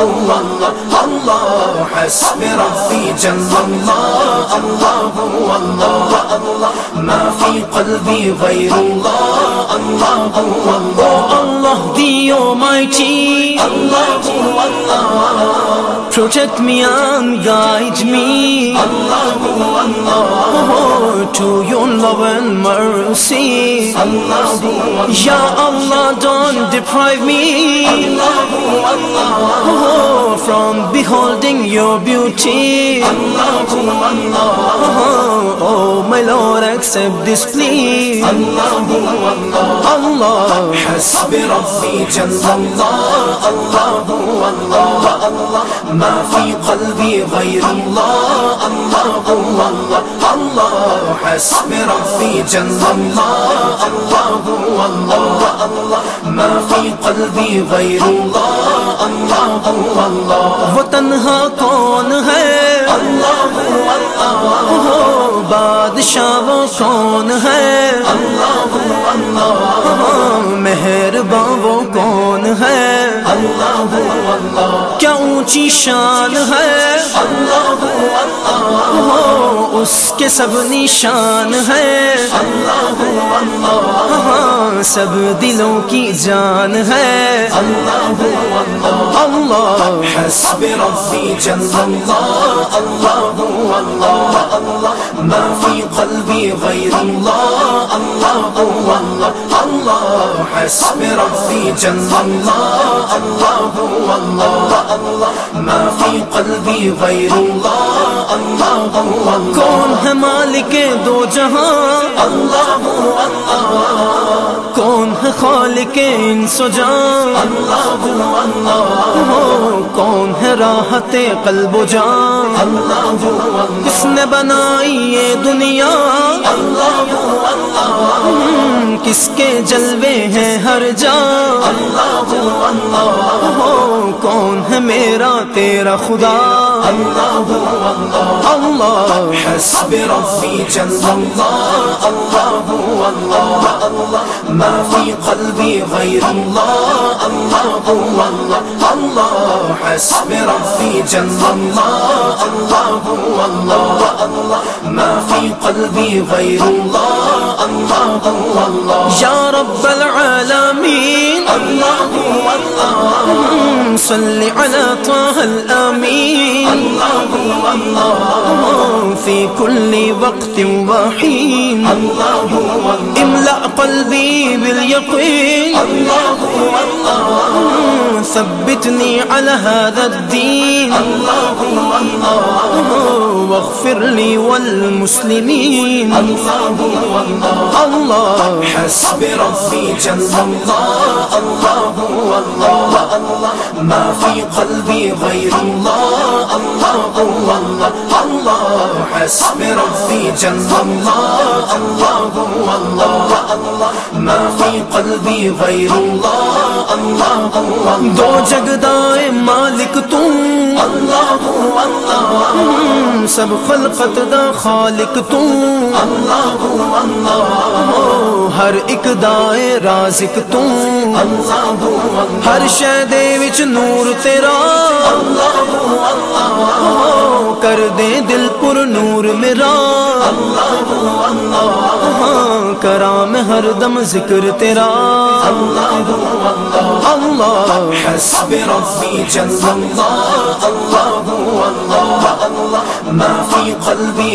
الله الله حسب ربي جل الله الله الله ما في قلبي غير الله الله الله the almighty الله protect me and guide me. الله الله to your love and mercy. Ya Allah deprive me. Oh, from beholding your beauty. Oh my Lord accept this plea. Allah. حسب ربي جل الله. الله الله الله ما في قلبي غير الله. الله الله الله حسب ربي جل الله. الله الله الله ما في قلبي غير الله الله الله وہ تنہا کون ہے بادشاہ وہ کون ہے اللہ اللہ مہربان وہ کون ہے اللہ اللہ کیا اونچی شان ہے اللہ اللہ اس کے سب نشان ہے اللہ اللہ سب دلوں کی جان ہے اللہ اللہ حسب ربی جل اللہ اللہ اللہ اللہ ما في قلبي غير الله. الله الله. الله حسب ربي جل الله. الله الله. الله ما في قلبي غير الله. الله الله. کون ہے مالک دو جہاں؟ اللہ اللہ کون ہے خالق ان سو جان؟ اللہ اللہ کون ہے راحت قلب و جان اللہ کس نے بنائی یہ دنیا اللہ کس کے جلوے ہیں ہر جان اللہ اللہ کون ہے میرا تیرا خدا اللہ اللہ حسب ربي جل ما في قلبي غير الله الله الله الله حسب ربي جل الله الله الله الله ما في قلبي غير الله الله الله يا رب العالمين الله الله صل على طه الامين الله الله في كل وقت وحين الله الله املأ قلبي باليقين الله الله ثبتني على هذا الدين. الله الله واغفر لي والمسلمين. الله الله حسب ربي جل الله. الله الله الله ما في قلبي غير الله الله الله الله حسب ربي جل الله الله الله الله ما في قلبي غير الله الله الله دو جگدائے مالک تم اللہ اللہ سب خلقت دا خالق تم اللہ اللہ ہر ایک دائے رازق تم اللہ ہر شے دے وچ نور تیرا اللہ اللہ کر دے دل پر نور میرا اللہ اللہ کرام ہر دم ذکر تیرا اللہ اللہ اللہ حسب اللہ اللہ اللہ اللہ ما فی قلبی